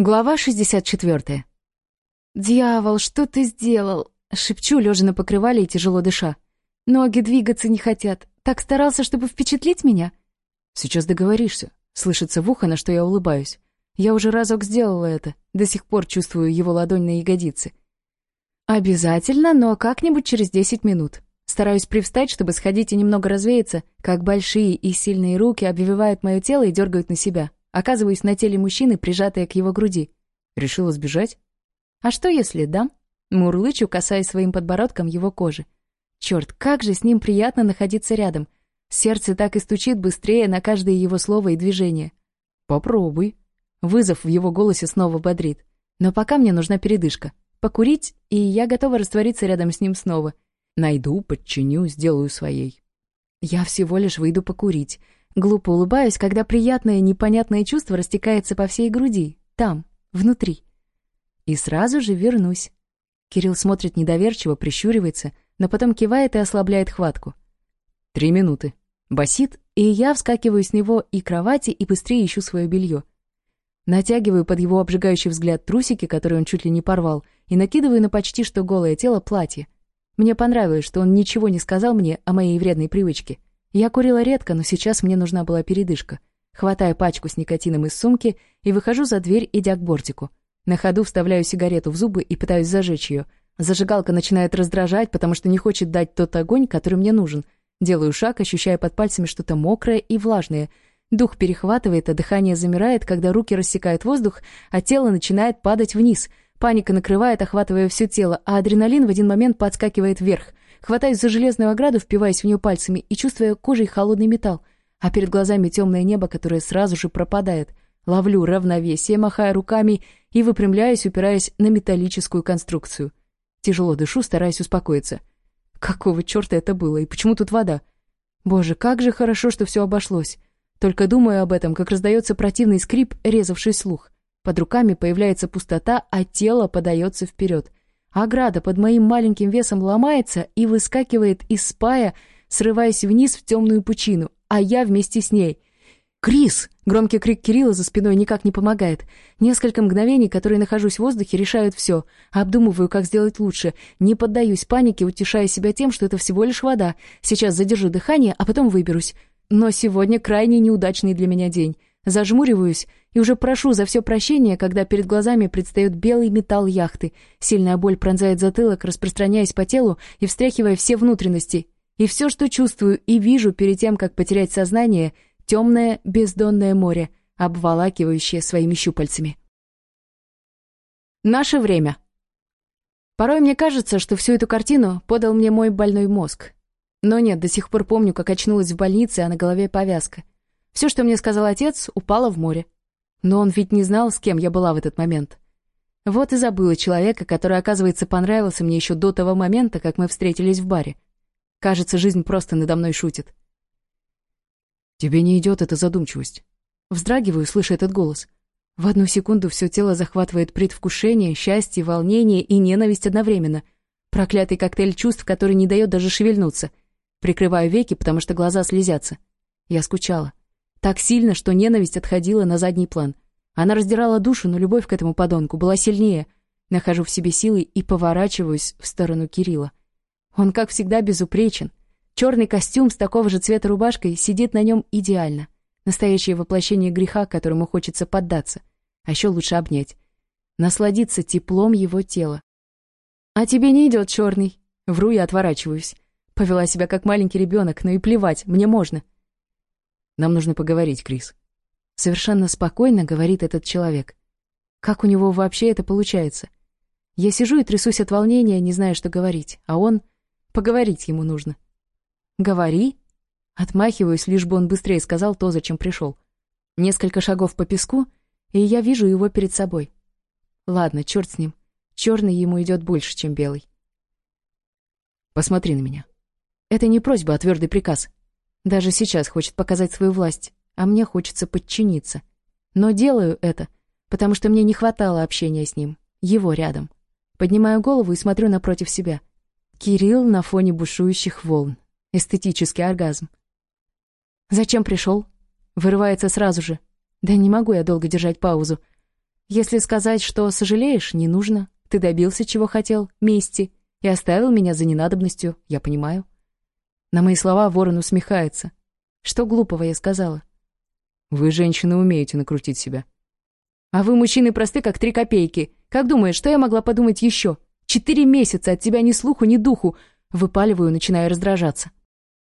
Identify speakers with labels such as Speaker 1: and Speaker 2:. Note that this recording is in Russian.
Speaker 1: Глава 64. «Дьявол, что ты сделал?» Шепчу, лежа на покрывале и тяжело дыша. «Ноги двигаться не хотят. Так старался, чтобы впечатлить меня?»
Speaker 2: «Сейчас договоришься». Слышится в ухо, на что я улыбаюсь. Я уже разок сделала это. До сих пор чувствую его ладонь на ягодице.
Speaker 1: «Обязательно, но как-нибудь через десять минут». Стараюсь привстать, чтобы сходить и немного развеяться, как большие и сильные руки обвивают мое тело и дергают на себя оказываясь на теле мужчины, прижатая к его груди.
Speaker 2: Решила сбежать?
Speaker 1: А что если да? Мурлычу, касаясь своим подбородком его кожи. Черт, как же с ним приятно находиться рядом. Сердце так и стучит быстрее на каждое его слово и движение.
Speaker 2: «Попробуй».
Speaker 1: Вызов в его голосе снова бодрит. «Но пока мне нужна передышка. Покурить, и я готова раствориться рядом с ним снова.
Speaker 2: Найду, подчиню, сделаю своей».
Speaker 1: «Я всего лишь выйду покурить. Глупо улыбаюсь, когда приятное непонятное чувство растекается по всей груди, там, внутри. И сразу же вернусь. Кирилл смотрит недоверчиво, прищуривается, но потом кивает и ослабляет хватку.
Speaker 2: «Три минуты».
Speaker 1: Басит, и я вскакиваю с него и кровати, и быстрее ищу свое белье. Натягиваю под его обжигающий взгляд трусики, которые он чуть ли не порвал, и накидываю на почти что голое тело платье. Мне понравилось, что он ничего не сказал мне о моей вредной привычке. Я курила редко, но сейчас мне нужна была передышка. Хватаю пачку с никотином из сумки и выхожу за дверь, идя к бортику. На ходу вставляю сигарету в зубы и пытаюсь зажечь ее. Зажигалка начинает раздражать, потому что не хочет дать тот огонь, который мне нужен. Делаю шаг, ощущая под пальцами что-то мокрое и влажное. Дух перехватывает, а дыхание замирает, когда руки рассекают воздух, а тело начинает падать вниз — Паника накрывает, охватывая все тело, а адреналин в один момент подскакивает вверх. Хватаюсь за железную ограду, впиваясь в нее пальцами и чувствуя кожей холодный металл, а перед глазами темное небо, которое сразу же пропадает. Ловлю равновесие, махая руками и выпрямляясь, упираясь на металлическую конструкцию. Тяжело дышу, стараясь успокоиться. Какого черта это было? И почему тут вода? Боже, как же хорошо, что все обошлось. Только думаю об этом, как раздается противный скрип, резавший слух. Под руками появляется пустота, а тело подается вперед. Ограда под моим маленьким весом ломается и выскакивает из спая, срываясь вниз в темную пучину, а я вместе с ней. «Крис!» — громкий крик Кирилла за спиной никак не помогает. Несколько мгновений, которые нахожусь в воздухе, решают все. Обдумываю, как сделать лучше. Не поддаюсь панике, утешая себя тем, что это всего лишь вода. Сейчас задержу дыхание, а потом выберусь. Но сегодня крайне неудачный для меня день. Зажмуриваюсь и уже прошу за все прощение, когда перед глазами предстает белый металл яхты. Сильная боль пронзает затылок, распространяясь по телу и встряхивая все внутренности. И все, что чувствую и вижу перед тем, как потерять сознание, темное бездонное море, обволакивающее своими щупальцами. Наше время. Порой мне кажется, что всю эту картину подал мне мой больной мозг. Но нет, до сих пор помню, как очнулась в больнице, а на голове повязка. Все, что мне сказал отец, упало в море. Но он ведь не знал, с кем я была в этот момент. Вот и забыла человека, который, оказывается, понравился мне еще до того момента, как мы встретились в баре. Кажется, жизнь просто надо мной шутит.
Speaker 2: «Тебе не идет эта задумчивость».
Speaker 1: Вздрагиваю, слыша этот голос. В одну секунду все тело захватывает предвкушение, счастье, волнение и ненависть одновременно. Проклятый коктейль чувств, который не дает даже шевельнуться. Прикрываю веки, Так сильно, что ненависть отходила на задний план. Она раздирала душу, но любовь к этому подонку была сильнее. Нахожу в себе силы и поворачиваюсь в сторону Кирилла. Он, как всегда, безупречен. Черный костюм с такого же цвета рубашкой сидит на нем идеально. Настоящее воплощение греха, которому хочется поддаться. А еще лучше обнять. Насладиться теплом его тела. «А тебе не идет черный?» Вру и отворачиваюсь. Повела себя как маленький ребенок, но и плевать, мне можно.
Speaker 2: Нам нужно поговорить, Крис».
Speaker 1: Совершенно спокойно говорит этот человек. Как у него вообще это получается? Я сижу и трясусь от волнения, не знаю, что говорить, а он... Поговорить ему нужно. «Говори». Отмахиваюсь, лишь бы он быстрее сказал то, зачем пришел. Несколько шагов по песку, и я вижу его перед собой. Ладно, черт с ним. Черный ему идет больше, чем белый.
Speaker 2: «Посмотри на меня».
Speaker 1: Это не просьба, а твердый приказ. Даже сейчас хочет показать свою власть, а мне хочется подчиниться. Но делаю это, потому что мне не хватало общения с ним, его рядом. Поднимаю голову и смотрю напротив себя. Кирилл на фоне бушующих волн. Эстетический оргазм. «Зачем пришел?» Вырывается сразу же. «Да не могу я долго держать паузу. Если сказать, что сожалеешь, не нужно. Ты добился, чего хотел, мести, и оставил меня за ненадобностью, я понимаю. На мои слова ворон усмехается. Что глупого я сказала?
Speaker 2: Вы, женщины, умеете накрутить себя.
Speaker 1: А вы, мужчины, просты, как три копейки. Как думаешь, что я могла подумать еще? Четыре месяца от тебя ни слуху, ни духу. Выпаливаю, начинаю раздражаться.